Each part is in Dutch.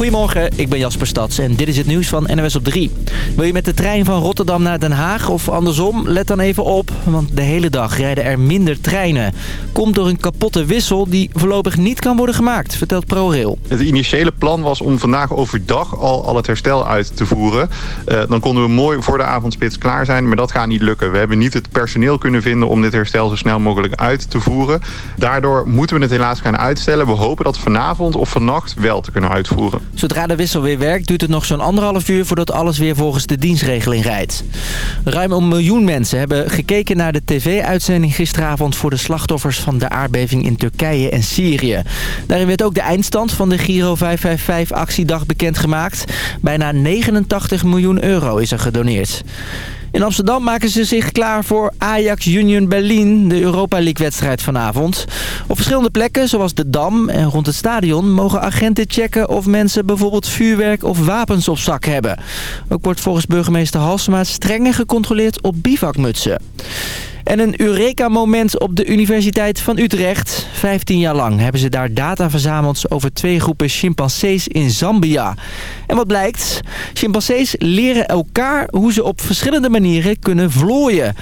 Goedemorgen, ik ben Jasper Stads en dit is het nieuws van NWS op 3. Wil je met de trein van Rotterdam naar Den Haag of andersom? Let dan even op, want de hele dag rijden er minder treinen. Komt door een kapotte wissel die voorlopig niet kan worden gemaakt, vertelt ProRail. Het initiële plan was om vandaag overdag al, al het herstel uit te voeren. Uh, dan konden we mooi voor de avondspits klaar zijn, maar dat gaat niet lukken. We hebben niet het personeel kunnen vinden om dit herstel zo snel mogelijk uit te voeren. Daardoor moeten we het helaas gaan uitstellen. We hopen dat vanavond of vannacht wel te kunnen uitvoeren. Zodra de wissel weer werkt, duurt het nog zo'n anderhalf uur voordat alles weer volgens de dienstregeling rijdt. Ruim een miljoen mensen hebben gekeken naar de tv-uitzending gisteravond voor de slachtoffers van de aardbeving in Turkije en Syrië. Daarin werd ook de eindstand van de Giro 555-actiedag bekendgemaakt. Bijna 89 miljoen euro is er gedoneerd. In Amsterdam maken ze zich klaar voor Ajax Union Berlin, de Europa League-wedstrijd vanavond. Op verschillende plekken, zoals de Dam en rond het stadion, mogen agenten checken of mensen bijvoorbeeld vuurwerk of wapens op zak hebben. Ook wordt volgens burgemeester Halsema strenger gecontroleerd op bivakmutsen. En een Eureka-moment op de Universiteit van Utrecht. 15 jaar lang hebben ze daar data verzameld over twee groepen chimpansees in Zambia. En wat blijkt? Chimpansees leren elkaar hoe ze op verschillende manieren kunnen vlooien.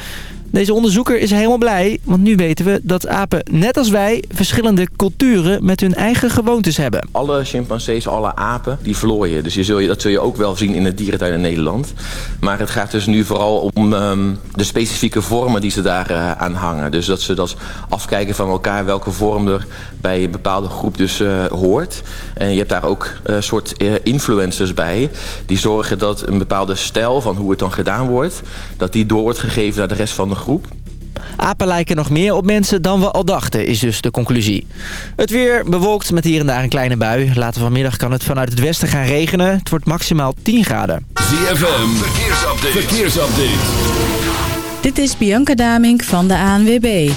Deze onderzoeker is helemaal blij, want nu weten we dat apen, net als wij, verschillende culturen met hun eigen gewoontes hebben. Alle chimpansees, alle apen, die vlooien. Dus je zul je, dat zul je ook wel zien in het dierentuin in Nederland. Maar het gaat dus nu vooral om um, de specifieke vormen die ze daar uh, aan hangen. Dus dat ze dat afkijken van elkaar welke vorm er bij een bepaalde groep dus uh, hoort. En je hebt daar ook een uh, soort influencers bij. Die zorgen dat een bepaalde stijl van hoe het dan gedaan wordt... dat die door wordt gegeven naar de rest van de groep. Apen lijken nog meer op mensen dan we al dachten, is dus de conclusie. Het weer bewolkt met hier en daar een kleine bui. Later vanmiddag kan het vanuit het westen gaan regenen. Het wordt maximaal 10 graden. ZFM, verkeersupdate. verkeersupdate. Dit is Bianca Damink van de ANWB.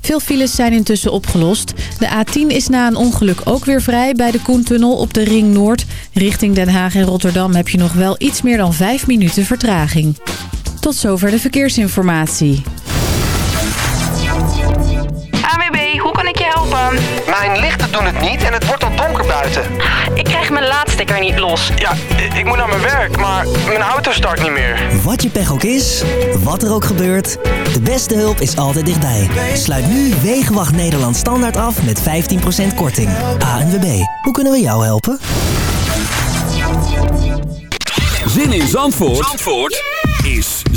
Veel files zijn intussen opgelost. De A10 is na een ongeluk ook weer vrij bij de Koentunnel op de Ring Noord. Richting Den Haag en Rotterdam heb je nog wel iets meer dan 5 minuten vertraging. Tot zover de verkeersinformatie. ANWB, hoe kan ik je helpen? Mijn lichten doen het niet en het wordt al donker buiten. Ik krijg mijn laadstekker niet los. Ja, ik moet naar mijn werk, maar mijn auto start niet meer. Wat je pech ook is, wat er ook gebeurt, de beste hulp is altijd dichtbij. Sluit nu Wegenwacht Nederland standaard af met 15% korting. ANWB, hoe kunnen we jou helpen? Zin in Zandvoort, Zandvoort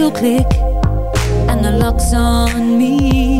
little click, and the lock's on me.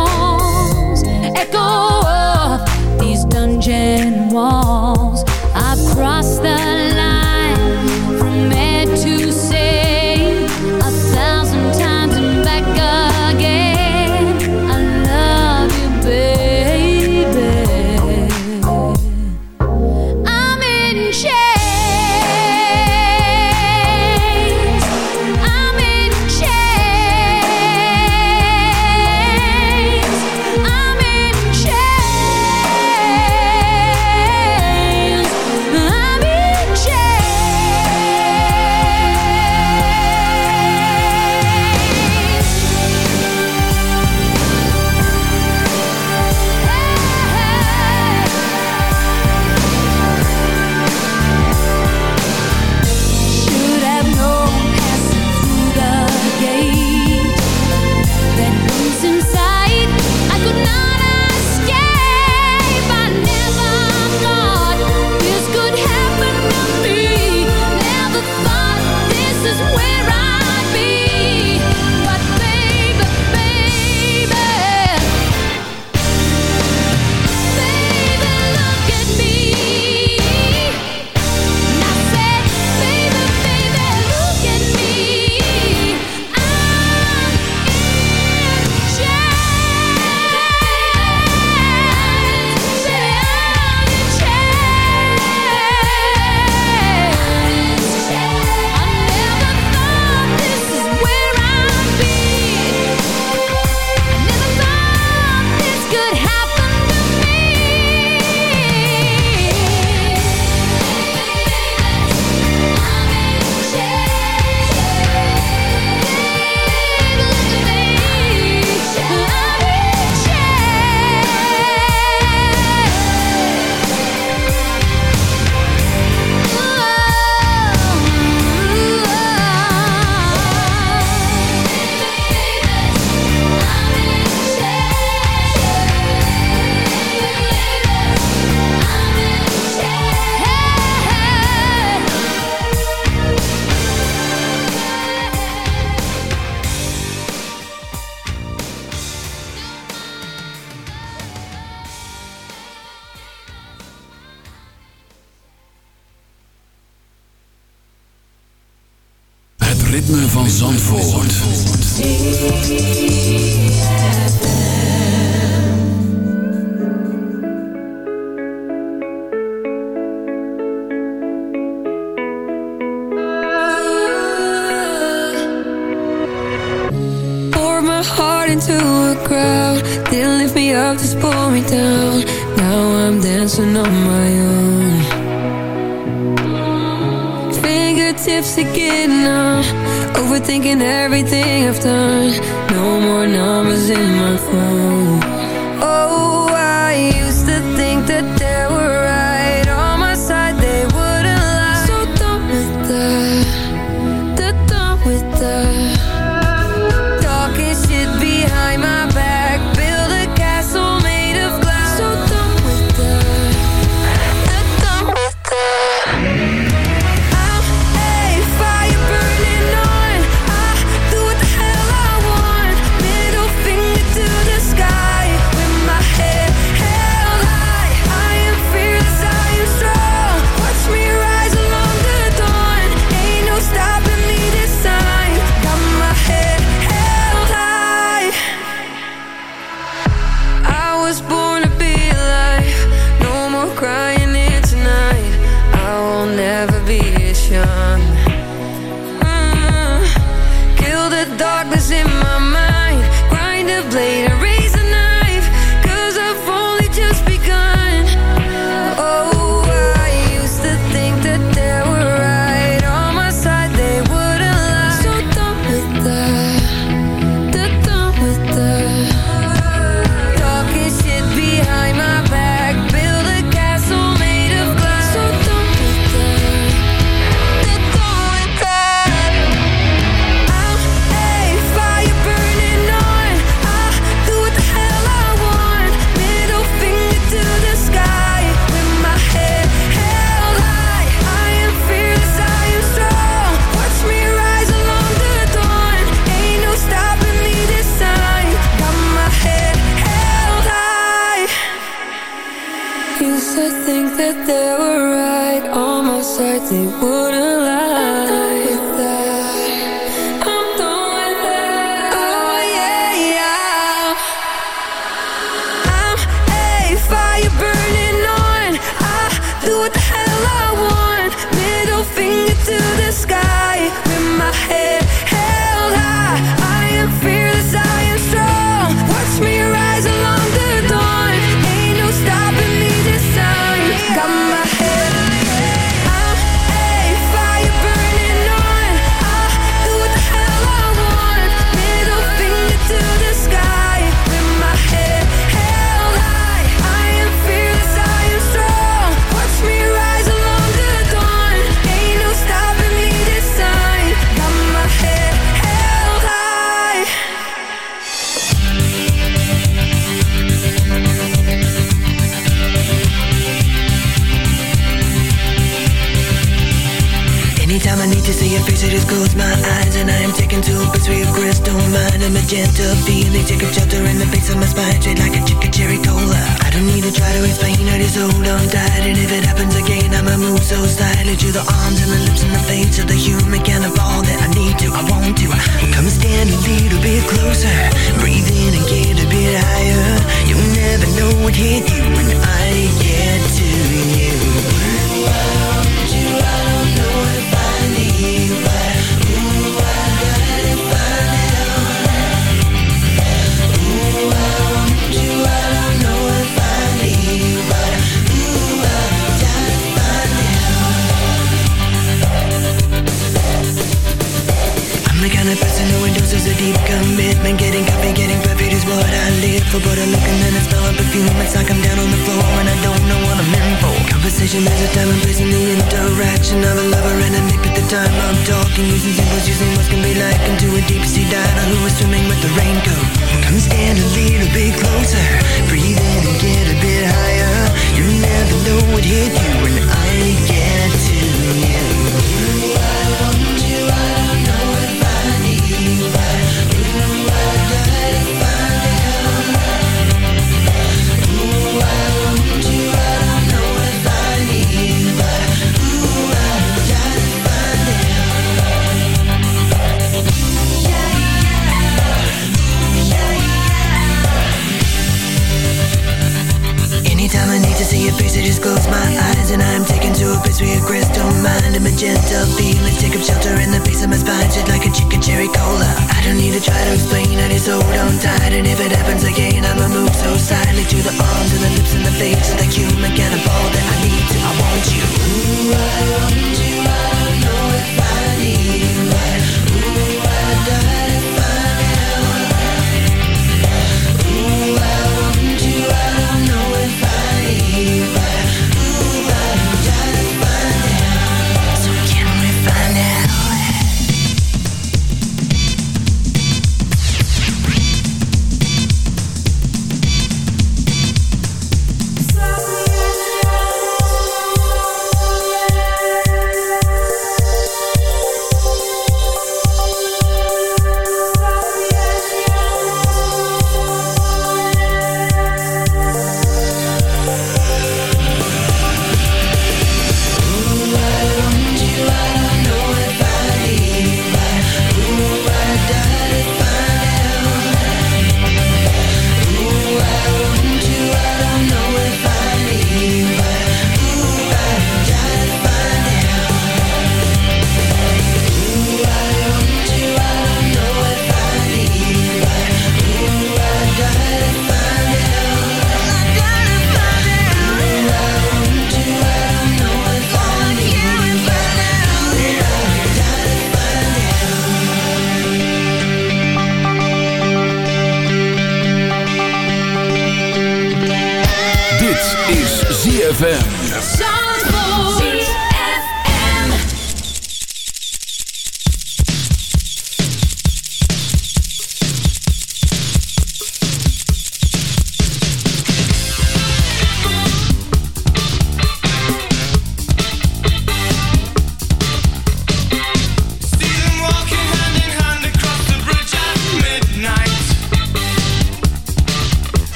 heart into a crowd. Didn't lift me up, just pull me down. Now I'm dancing on my own. Fingertips are getting numb. Overthinking everything I've done. No more numbers in my phone. My side,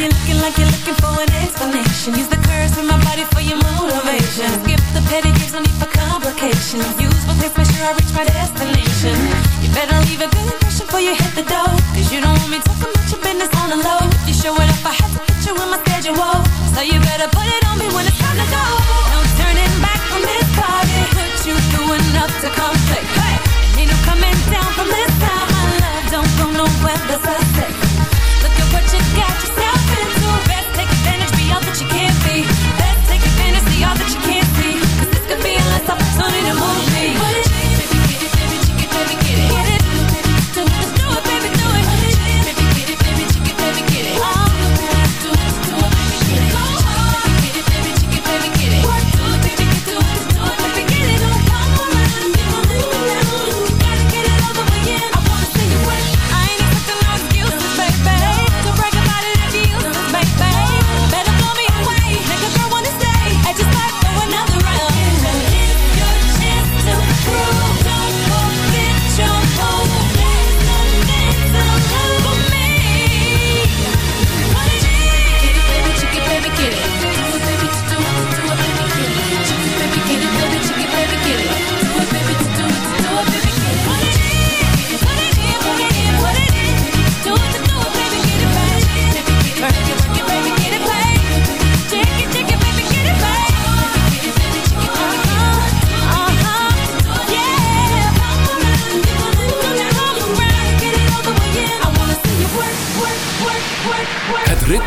you're looking like you're looking for an explanation. Use the curves in my body for your motivation. Skip the pedicures, no need for complications. Use my pace, make sure I reach my destination. You better leave a good impression before you hit the door. Cause you don't want me talking about your business on the low. If you show it up, I have to put you in my schedule. So you better put it on me when it's time to go. No turning back from this party. Put you through enough to play. Hey, ain't no coming down from this time. My love don't go nowhere, that's a say. Look at what you got yourself opportunity to move me.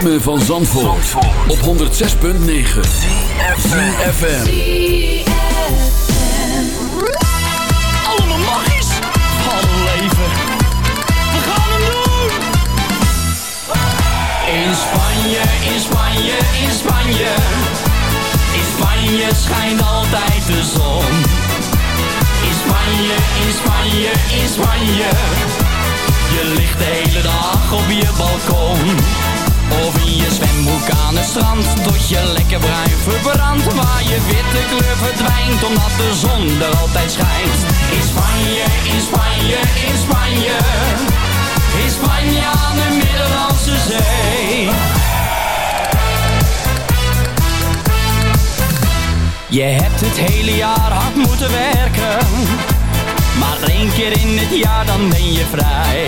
Ritme van Zandvoort, op 106.9 FM. Allemaal magisch. Wat een leven. We gaan hem doen. In Spanje, in Spanje, in Spanje. In Spanje schijnt altijd de zon. In Spanje, in Spanje, in Spanje. Je ligt de hele dag op je balkon. Of in je zwembroek aan het strand Tot je lekker bruin verbrandt. Waar je witte kleur verdwijnt Omdat de zon er altijd schijnt. In Spanje, in Spanje, in Spanje. In Spanje aan de Middellandse Zee. Je hebt het hele jaar hard moeten werken. Maar één keer in het jaar dan ben je vrij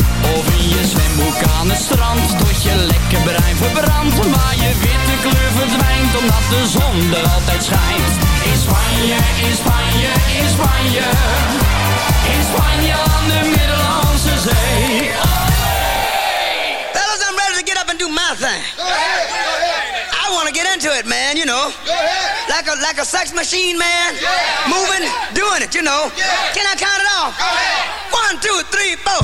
Of in je zwemboek aan het strand Tot je lekker brein verbrandt Maar je witte kleur verdwijnt Omdat de zon er altijd schijnt In Spanje, in Spanje, in Spanje In Spanje aan de Middellandse Zee. Fellas, I'm ready to get up and do my thing go ahead. I want to get into it, man, you know Go ahead Like a, like a sex machine, man yeah. Moving, doing it, you know yeah. Can I count it off? Go ahead. One, two, three, four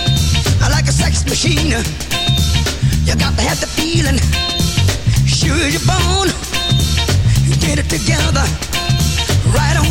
sex machine. You got to have the feeling. Sure as you're born, get it together. Right on.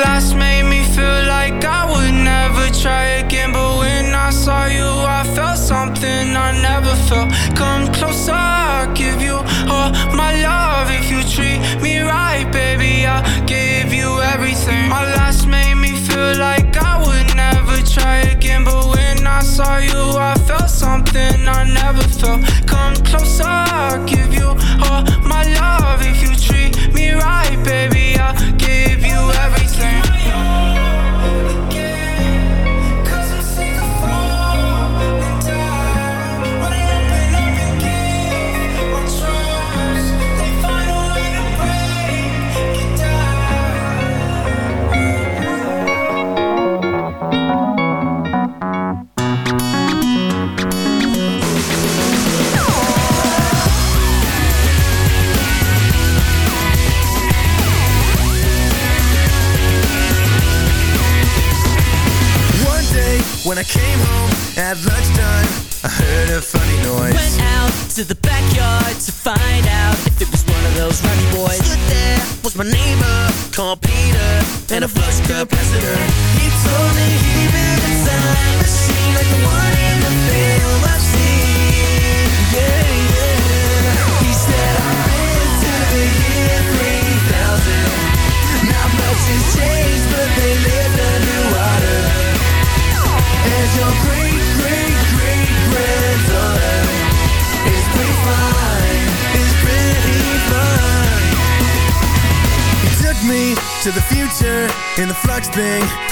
thing,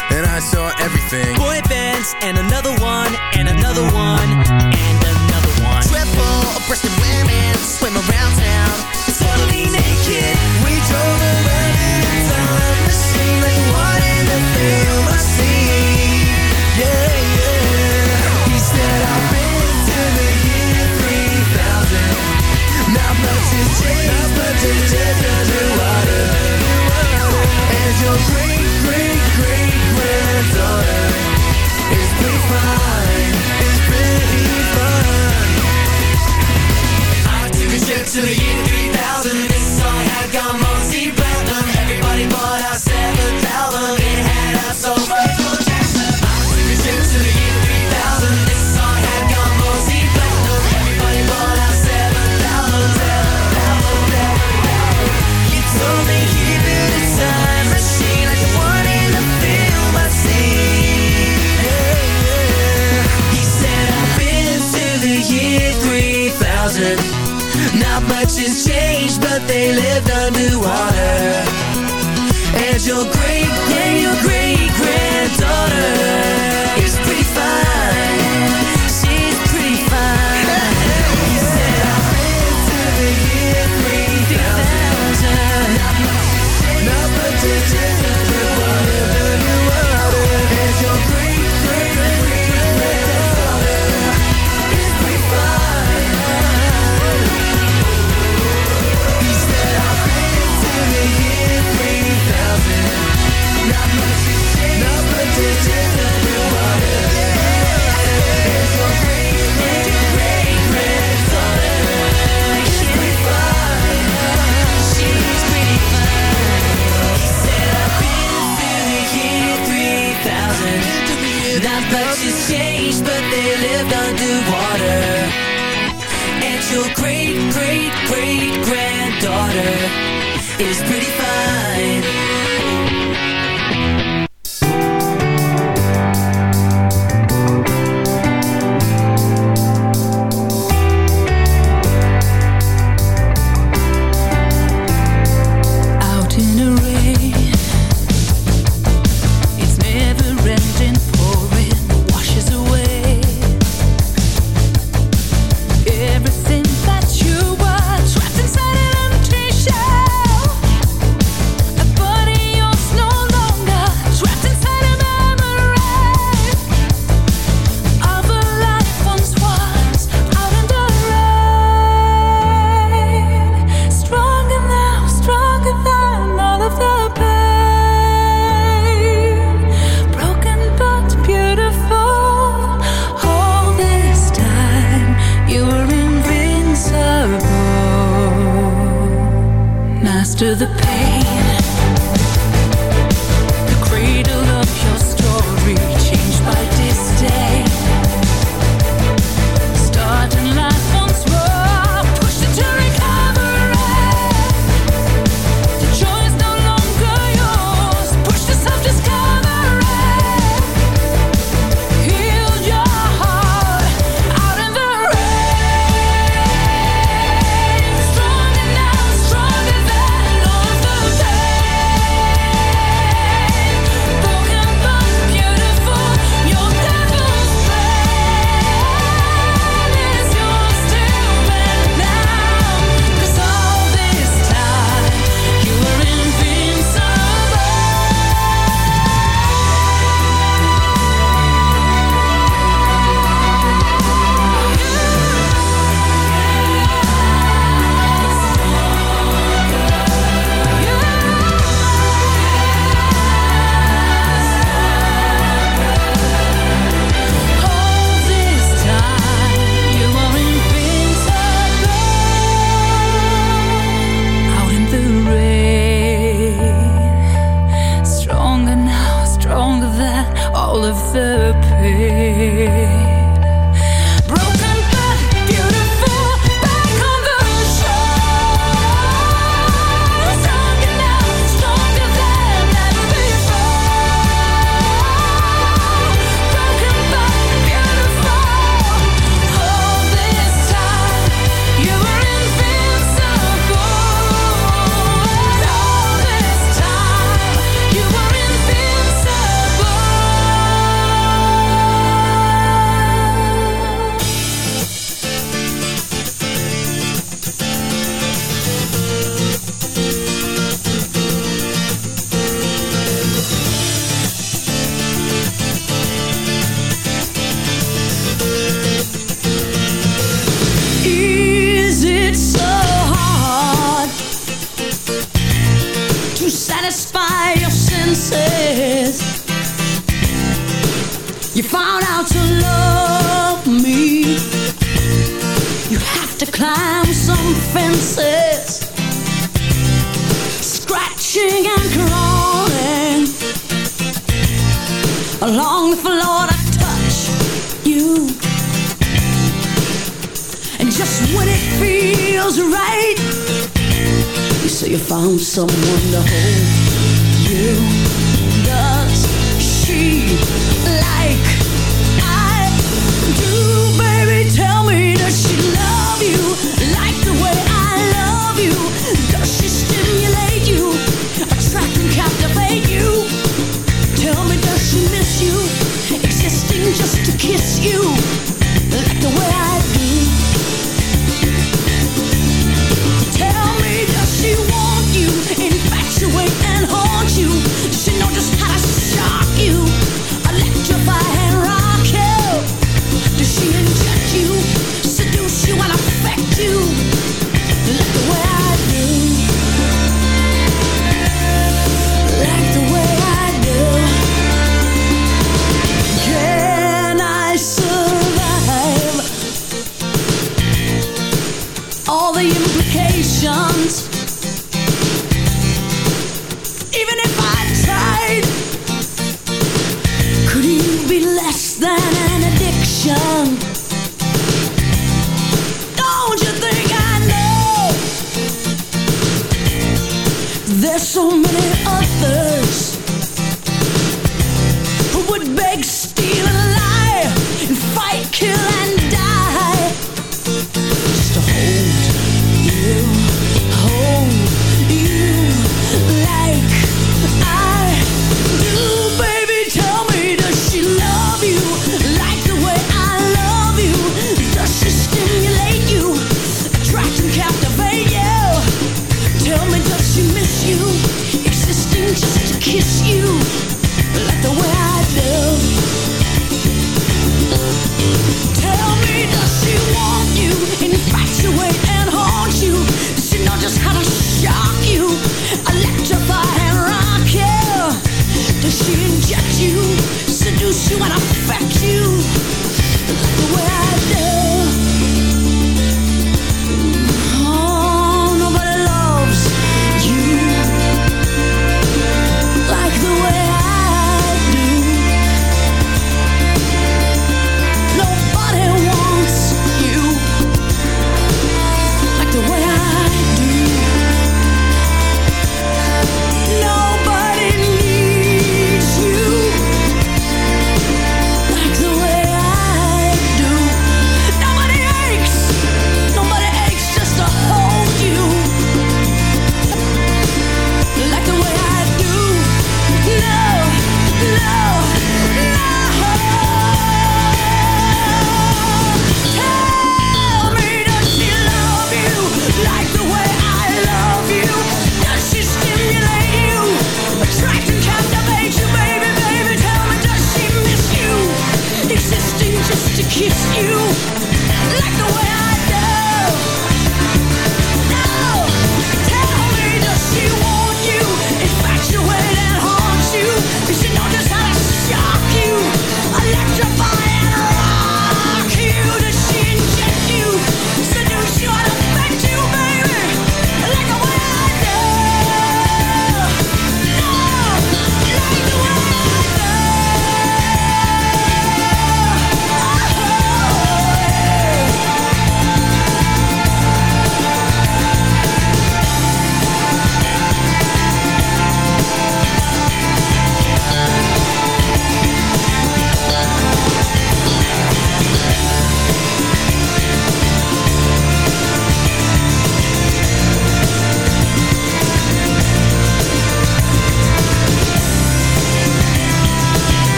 electrify and rock you? Does she inject you, seduce you, and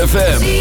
ZFM.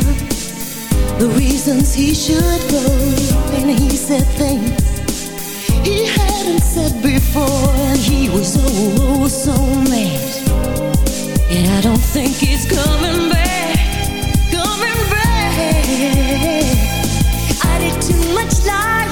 the reasons he should go. And he said things he hadn't said before. And he was oh, oh so mad. And I don't think he's coming back, coming back. I did too much lying